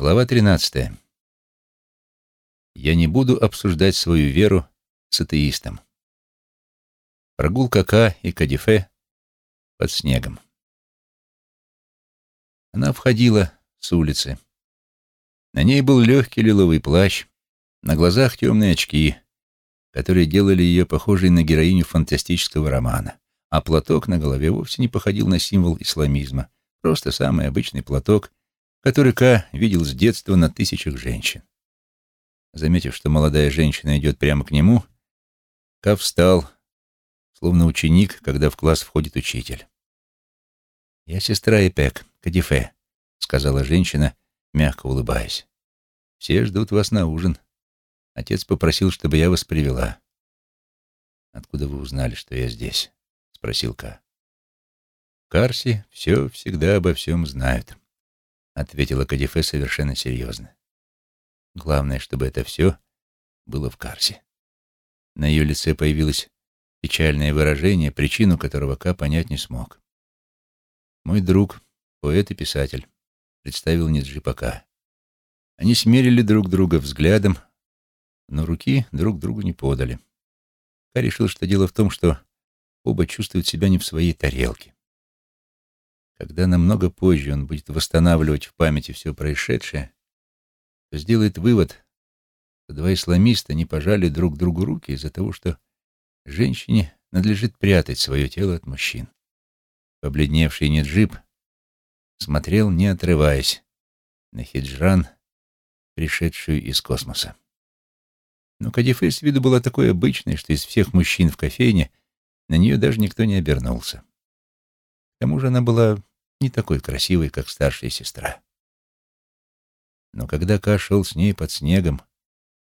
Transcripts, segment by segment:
Глава 13. Я не буду обсуждать свою веру с атеистом. Прогулка Ка и Кадифе под снегом. Она входила с улицы. На ней был легкий лиловый плащ, на глазах темные очки, которые делали ее похожей на героиню фантастического романа, а платок на голове вовсе не походил на символ исламизма, просто самый обычный платок — который Ка видел с детства на тысячах женщин. Заметив, что молодая женщина идет прямо к нему, Ка встал, словно ученик, когда в класс входит учитель. «Я сестра Эпек, Кадифе», — сказала женщина, мягко улыбаясь. «Все ждут вас на ужин. Отец попросил, чтобы я вас привела». «Откуда вы узнали, что я здесь?» — спросил Ка. «Карси все всегда обо всем знают», ответила Кадифе совершенно серьезно. Главное, чтобы это все было в Карсе. На ее лице появилось печальное выражение, причину которого Ка понять не смог. «Мой друг, поэт и писатель», — представил Ниджи пока. Они смерили друг друга взглядом, но руки друг другу не подали. Ка решил, что дело в том, что оба чувствуют себя не в своей тарелке. Когда намного позже он будет восстанавливать в памяти все происшедшее, то сделает вывод, что два исламиста не пожали друг другу руки из-за того, что женщине надлежит прятать свое тело от мужчин. Побледневший Неджип смотрел, не отрываясь, на хиджран, пришедшую из космоса. Но Кадифе с виду была такой обычной, что из всех мужчин в кофейне на нее даже никто не обернулся. К тому же она была не такой красивой, как старшая сестра. Но когда Ка шел с ней под снегом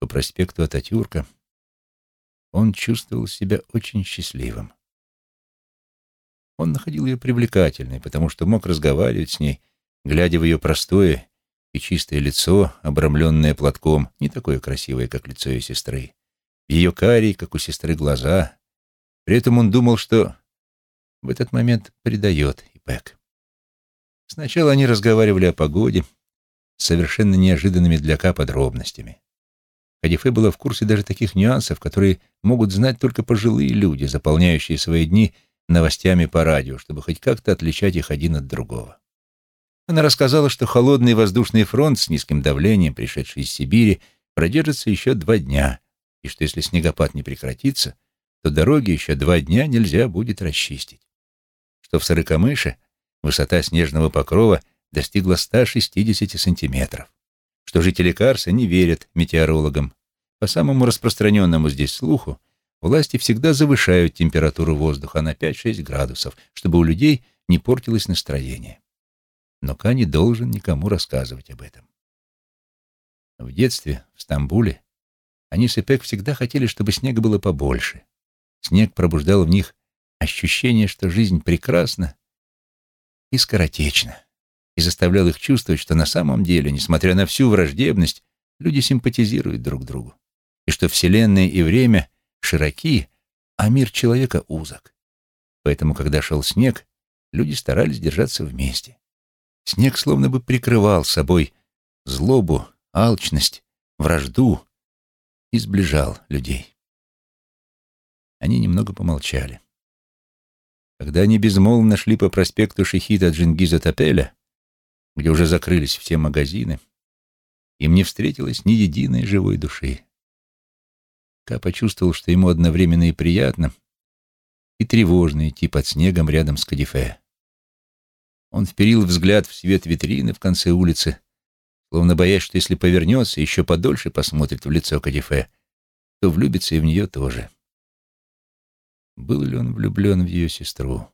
по проспекту Ататюрка, он чувствовал себя очень счастливым. Он находил ее привлекательной, потому что мог разговаривать с ней, глядя в ее простое и чистое лицо, обрамленное платком, не такое красивое, как лицо ее сестры, ее карие, как у сестры, глаза. При этом он думал, что в этот момент предает Ипек. Сначала они разговаривали о погоде с совершенно неожиданными для Ка подробностями. Кадифе была в курсе даже таких нюансов, которые могут знать только пожилые люди, заполняющие свои дни новостями по радио, чтобы хоть как-то отличать их один от другого. Она рассказала, что холодный воздушный фронт с низким давлением, пришедший из Сибири, продержится еще два дня, и что если снегопад не прекратится, то дороги еще два дня нельзя будет расчистить. Что в Сырыкамыше высота снежного покрова достигла 160 сантиметров, что жители Карса не верят метеорологам. По самому распространенному здесь слуху, власти всегда завышают температуру воздуха на 5-6 градусов, чтобы у людей не портилось настроение. Но Ка не должен никому рассказывать об этом. В детстве, в Стамбуле, они с Эпек всегда хотели, чтобы снега было побольше. Снег пробуждал в них ощущение, что жизнь прекрасна и скоротечно, и заставлял их чувствовать, что на самом деле, несмотря на всю враждебность, люди симпатизируют друг другу, и что Вселенная и время широки, а мир человека узок. Поэтому, когда шел снег, люди старались держаться вместе. Снег словно бы прикрывал собой злобу, алчность, вражду и сближал людей. Они немного помолчали. Когда они безмолвно шли по проспекту Шехида Джингиза Тапеля, где уже закрылись все магазины, им не встретилось ни единой живой души. Ка почувствовал, что ему одновременно и приятно, и тревожно идти под снегом рядом с Кадифе. Он вперил взгляд в свет витрины в конце улицы, словно боясь, что если повернется, еще подольше посмотрит в лицо Кадифе, то влюбится и в нее тоже. Был ли он влюблен в ее сестру?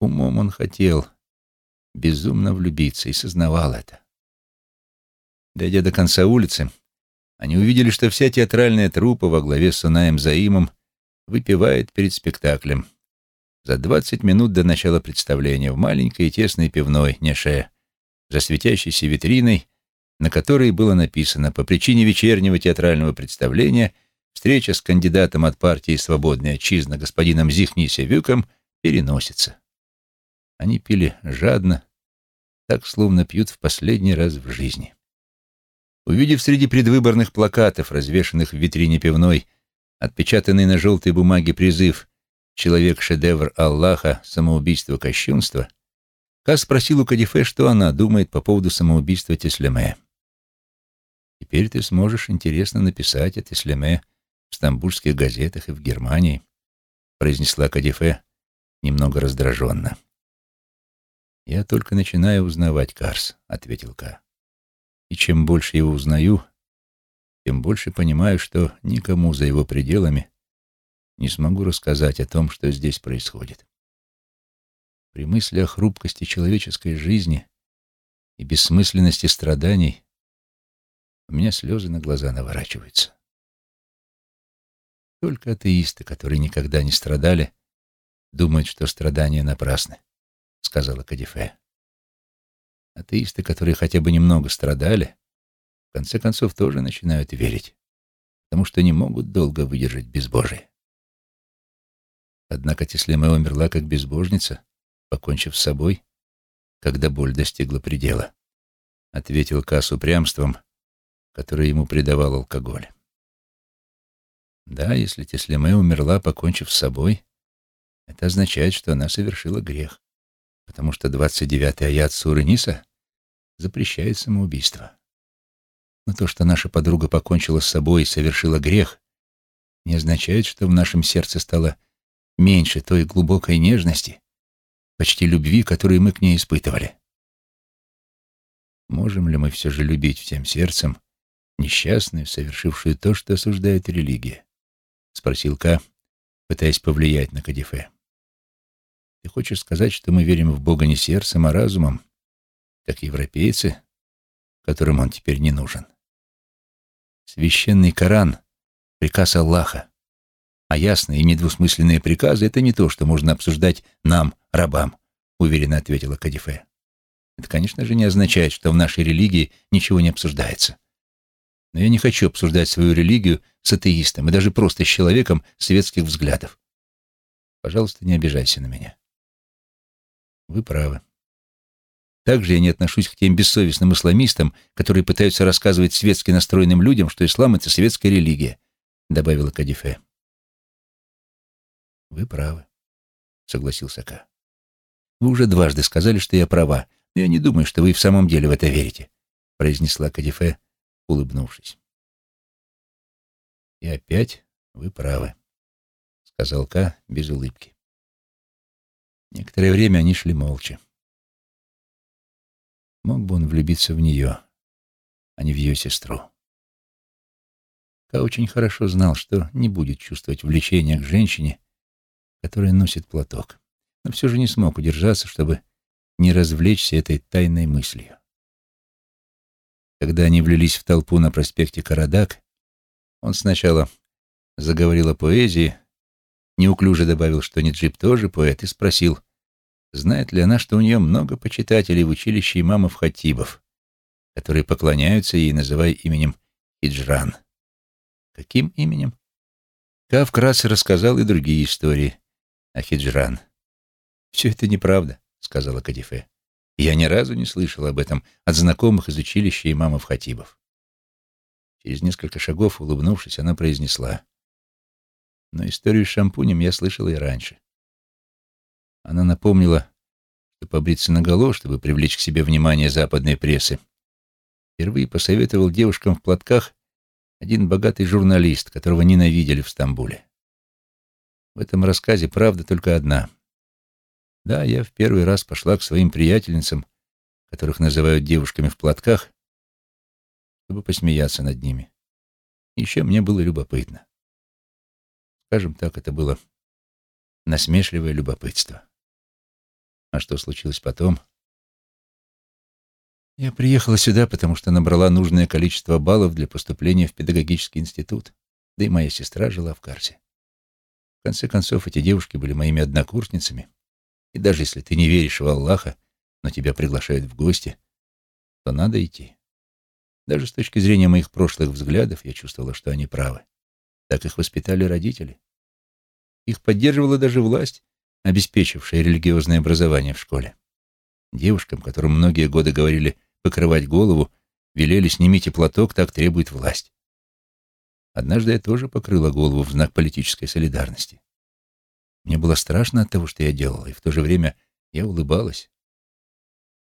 Умом он хотел безумно влюбиться и сознавал это. Дойдя до конца улицы, они увидели, что вся театральная труппа во главе с Сунаем Заимом выпивает перед спектаклем. За двадцать минут до начала представления в маленькой и тесной пивной Неше, за светящейся витриной, на которой было написано «По причине вечернего театрального представления – встреча с кандидатом от партии «Свободная отчизна» господином Зихни Севюком переносится. Они пили жадно, так словно пьют в последний раз в жизни. Увидев среди предвыборных плакатов, развешанных в витрине пивной, отпечатанный на желтой бумаге призыв «Человек-шедевр Аллаха. Самоубийство кощунство», Ка спросил у Кадифе, что она думает по поводу самоубийства Теслеме. «Теперь ты сможешь интересно написать о Теслеме в стамбульских газетах и в Германии», произнесла Кадифе немного раздраженно. «Я только начинаю узнавать Карс», — ответил Ка. «И чем больше его узнаю, тем больше понимаю, что никому за его пределами не смогу рассказать о том, что здесь происходит. При мысли о хрупкости человеческой жизни и бессмысленности страданий у меня слезы на глаза наворачиваются. Только атеисты, которые никогда не страдали, думают, что страдания напрасны, — сказала Кадифе. Атеисты, которые хотя бы немного страдали, в конце концов тоже начинают верить, потому что не могут долго выдержать безбожие. Однако Теслема умерла как безбожница, покончив с собой, когда боль достигла предела, — ответил Кас упрямством, которое ему придавал алкоголь. Да, если Теслеме умерла, покончив с собой, это означает, что она совершила грех, потому что 29-й аят Суры Ниса запрещает самоубийство. Но то, что наша подруга покончила с собой и совершила грех, не означает, что в нашем сердце стало меньше той глубокой нежности, почти любви, которую мы к ней испытывали. Можем ли мы все же любить всем сердцем несчастную, совершившую то, что осуждает религия? Спросил Ка, пытаясь повлиять на Кадифе. Ты хочешь сказать, что мы верим в Бога не сердцем, а разумом, как европейцы, которым он теперь не нужен? Священный Коран — приказ Аллаха, а ясные и недвусмысленные приказы — это не то, что можно обсуждать нам, рабам, — уверенно ответила Кадифе. Это, конечно же, не означает, что в нашей религии ничего не обсуждается. Но я не хочу обсуждать свою религию с атеистом и даже просто с человеком светских взглядов. Пожалуйста, не обижайся на меня. Вы правы. Также я не отношусь к тем бессовестным исламистам, которые пытаются рассказывать светски настроенным людям, что ислам — это светская религия, — добавила Кадифе. «Вы правы», — согласился Ка. «Вы уже дважды сказали, что я права, но я не думаю, что вы в самом деле в это верите», — произнесла Кадифе, улыбнувшись. «И опять вы правы», — сказал Ка без улыбки. Некоторое время они шли молча. Мог бы он влюбиться в нее, а не в ее сестру. Ка очень хорошо знал, что не будет чувствовать влечения к женщине, которая носит платок, но все же не смог удержаться, чтобы не развлечься этой тайной мыслью. Когда они влились в толпу на проспекте Карадак, он сначала заговорил о поэзии, неуклюже добавил, что Ниджип тоже поэт, и спросил, знает ли она, что у нее много почитателей в училище имамов Хатибов, которые поклоняются ей, называя именем Хиджран. Каким именем? Ка вкратце рассказал и другие истории о Хиджран. «Все это неправда», — сказала Кадифе. «Я ни разу не слышал об этом от знакомых из училища имамов Хатибов». Через несколько шагов, улыбнувшись, она произнесла. «Но историю с шампунем я слышала и раньше». Она напомнила, что побриться наголо, чтобы привлечь к себе внимание западной прессы, впервые посоветовал девушкам в платках один богатый журналист, которого ненавидели в Стамбуле. В этом рассказе правда только одна. Да, я в первый раз пошла к своим приятельницам, которых называют девушками в платках, чтобы посмеяться над ними. Еще мне было любопытно. Скажем так, это было насмешливое любопытство. А что случилось потом? Я приехала сюда, потому что набрала нужное количество баллов для поступления в педагогический институт, да и моя сестра жила в Карсе. В конце концов, эти девушки были моими однокурсницами, и даже если ты не веришь в Аллаха, но тебя приглашают в гости, то надо идти. Даже с точки зрения моих прошлых взглядов я чувствовала, что они правы. Так их воспитали родители. Их поддерживала даже власть, обеспечившая религиозное образование в школе. Девушкам, которым многие годы говорили покрывать голову, велели «снимите платок, так требует власть». Однажды я тоже покрыла голову в знак политической солидарности. Мне было страшно от того, что я делала, и в то же время я улыбалась.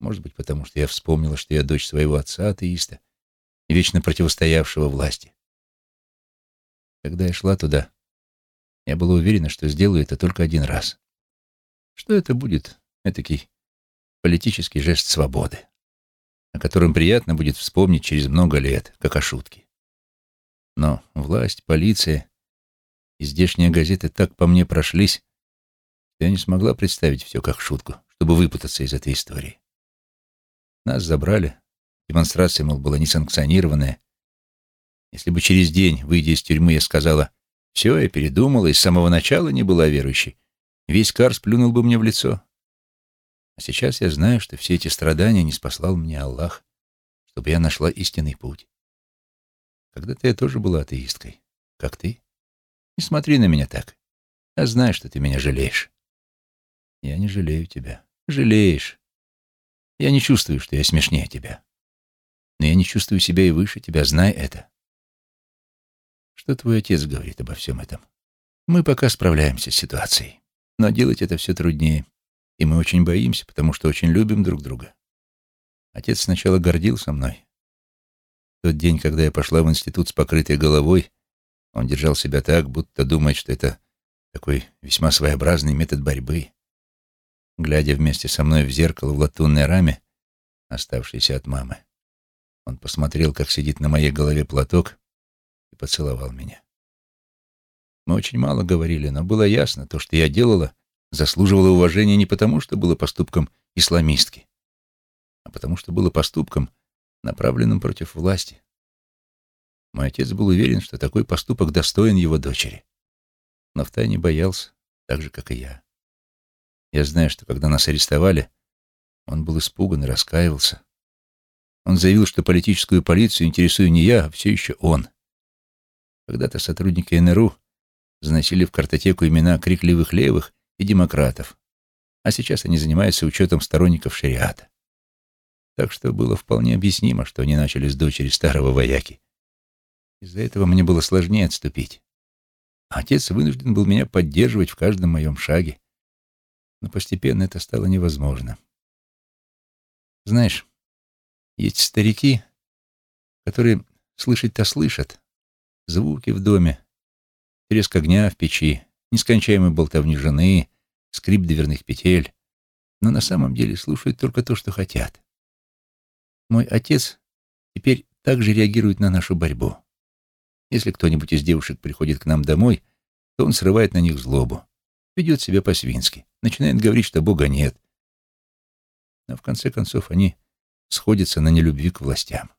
Может быть, потому что я вспомнила, что я дочь своего отца, атеиста, вечно противостоявшего власти. Когда я шла туда, я была уверена, что сделаю это только один раз. Что это будет этакий политический жест свободы, о котором приятно будет вспомнить через много лет, как о шутке. Но власть, полиция здешние газеты так по мне прошлись, что я не смогла представить все как шутку, чтобы выпутаться из этой истории. Нас забрали, демонстрация, мол, была несанкционированная. Если бы через день, выйдя из тюрьмы, я сказала, «Все, я передумала и с самого начала не была верующей», весь Карс плюнул бы мне в лицо. А сейчас я знаю, что все эти страдания не спаслал мне Аллах, чтобы я нашла истинный путь. Когда-то я тоже была атеисткой, как ты. Не смотри на меня так. Я знаю, что ты меня жалеешь. Я не жалею тебя. Жалеешь. Я не чувствую, что я смешнее тебя. Но я не чувствую себя и выше тебя, знай это. Что твой отец говорит обо всем этом? Мы пока справляемся с ситуацией, но делать это все труднее. И мы очень боимся, потому что очень любим друг друга. Отец сначала гордился мной. Тот день, когда я пошла в институт с покрытой головой, он держал себя так, будто думает, что это такой весьма своеобразный метод борьбы. Глядя вместе со мной в зеркало в латунной раме, оставшейся от мамы, он посмотрел, как сидит на моей голове платок, и поцеловал меня. Мы очень мало говорили, но было ясно, то, что я делала, заслуживало уважения не потому, что было поступком исламистки, а потому что было поступком, направленным против власти. Мой отец был уверен, что такой поступок достоин его дочери, но втайне боялся, так же, как и я. Я знаю, что когда нас арестовали, он был испуган и раскаивался. Он заявил, что политическую полицию интересую не я, а все еще он. Когда-то сотрудники НРУ заносили в картотеку имена крикливых левых и демократов, а сейчас они занимаются учетом сторонников шариата. Так что было вполне объяснимо, что они начали с дочери старого вояки. Из-за этого мне было сложнее отступить. Отец вынужден был меня поддерживать в каждом моем шаге. Но постепенно это стало невозможно. Знаешь, есть старики, которые слышать-то слышат. Звуки в доме, треск огня в печи, нескончаемую болтовню жены, скрип дверных петель, но на самом деле слушают только то, что хотят. Мой отец теперь также реагирует на нашу борьбу. Если кто-нибудь из девушек приходит к нам домой, то он срывает на них злобу, ведет себя по-свински, начинает говорить, что Бога нет. Но в конце концов они сходятся на нелюбви к властям.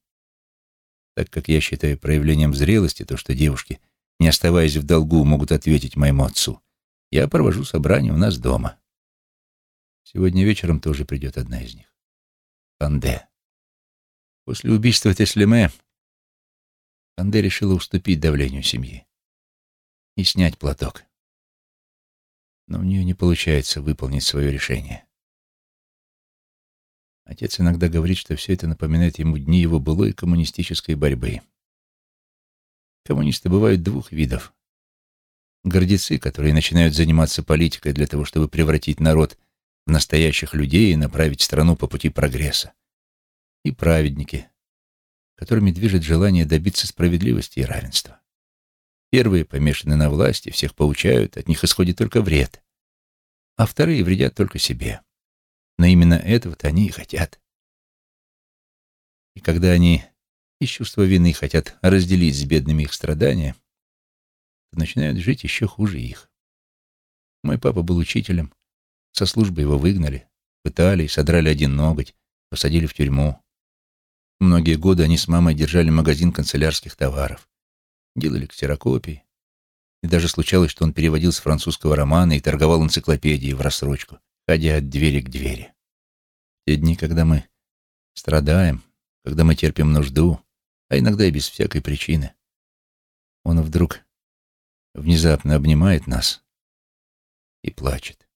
Так как я считаю проявлением зрелости то, что девушки — не оставаясь в долгу, могут ответить моему отцу. Я провожу собрание у нас дома. Сегодня вечером тоже придет одна из них. Панде. После убийства Теслеме Панде решила уступить давлению семьи и снять платок. Но у нее не получается выполнить свое решение. Отец иногда говорит, что все это напоминает ему дни его былой коммунистической борьбы. Коммунисты бывают двух видов. Гордецы, которые начинают заниматься политикой для того, чтобы превратить народ в настоящих людей и направить страну по пути прогресса. И праведники, которыми движет желание добиться справедливости и равенства. Первые помешаны на власти, всех поучают, от них исходит только вред. А вторые вредят только себе. Но именно этого-то они и хотят. И когда они из чувства вины хотят разделить с бедными их страдания, то начинают жить еще хуже их. Мой папа был учителем, со службы его выгнали, пытали, содрали один ноготь, посадили в тюрьму. Многие годы они с мамой держали магазин канцелярских товаров, делали ксерокопии. И даже случалось, что он переводил с французского романа и торговал энциклопедией в рассрочку, ходя от двери к двери. Те дни, когда мы страдаем, когда мы терпим нужду, а иногда и без всякой причины. Он вдруг внезапно обнимает нас и плачет.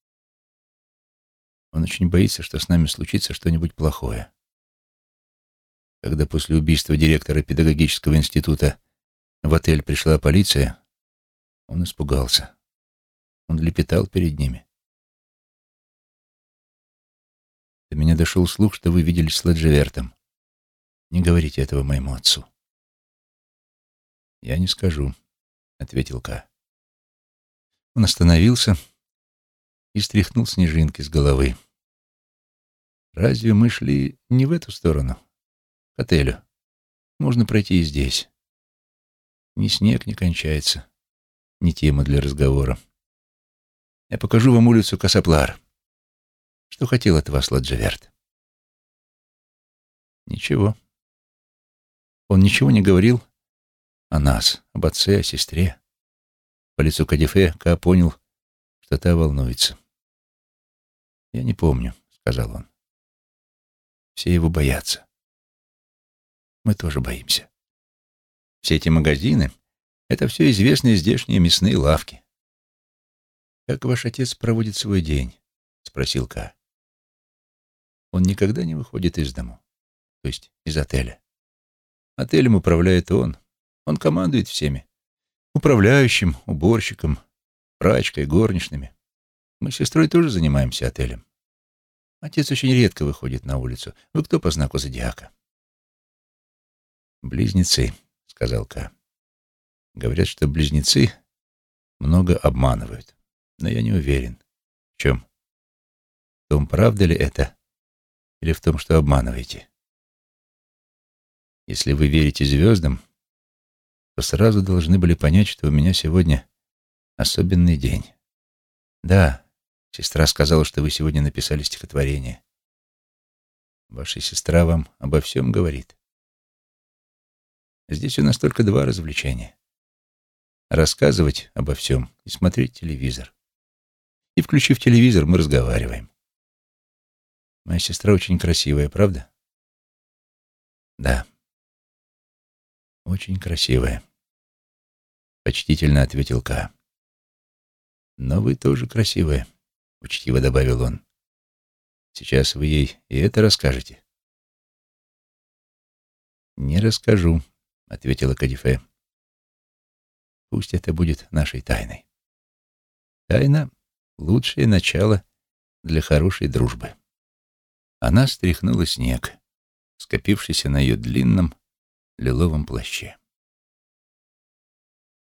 Он очень боится, что с нами случится что-нибудь плохое. Когда после убийства директора педагогического института в отель пришла полиция, он испугался. Он лепетал перед ними. До меня дошел слух, что вы виделись с Ладжевертом. Не говорите этого моему отцу. Я не скажу, — ответил Ка. Он остановился и стряхнул снежинки с головы. Разве мы шли не в эту сторону? К отелю. Можно пройти и здесь. Ни снег не кончается, ни тема для разговора. Я покажу вам улицу Касаплар. Что хотел от вас Ладжеверт? Ничего. Он ничего не говорил о нас, об отце, о сестре. По лицу Кадифе Ка понял, что та волнуется. «Я не помню», — сказал он. «Все его боятся. Мы тоже боимся. Все эти магазины — это все известные здешние мясные лавки». «Как ваш отец проводит свой день?» — спросил Ка. Он никогда не выходит из дому, то есть из отеля. Отелем управляет он. Он командует всеми. Управляющим, уборщиком, прачкой, горничными. Мы с сестрой тоже занимаемся отелем. Отец очень редко выходит на улицу. Вы кто по знаку зодиака? Близнецы, сказал Ка. Говорят, что близнецы много обманывают. Но я не уверен. В чем? В том, правда ли это, или в том, что обманываете? Если вы верите звездам, то сразу должны были понять, что у меня сегодня особенный день. Да, сестра сказала, что вы сегодня написали стихотворение. Ваша сестра вам обо всем говорит. Здесь у нас только два развлечения. Рассказывать обо всем и смотреть телевизор. И, включив телевизор, мы разговариваем. Моя сестра очень красивая, правда? Да. Очень красивая. Почтительно ответил Ка. Но вы тоже красивая, учтиво добавил он. Сейчас вы ей и это расскажете. Не расскажу, ответила Кадифе. Пусть это будет нашей тайной. Тайна — лучшее начало для хорошей дружбы. Она стряхнула снег, скопившийся на ее длинном лиловом плаще.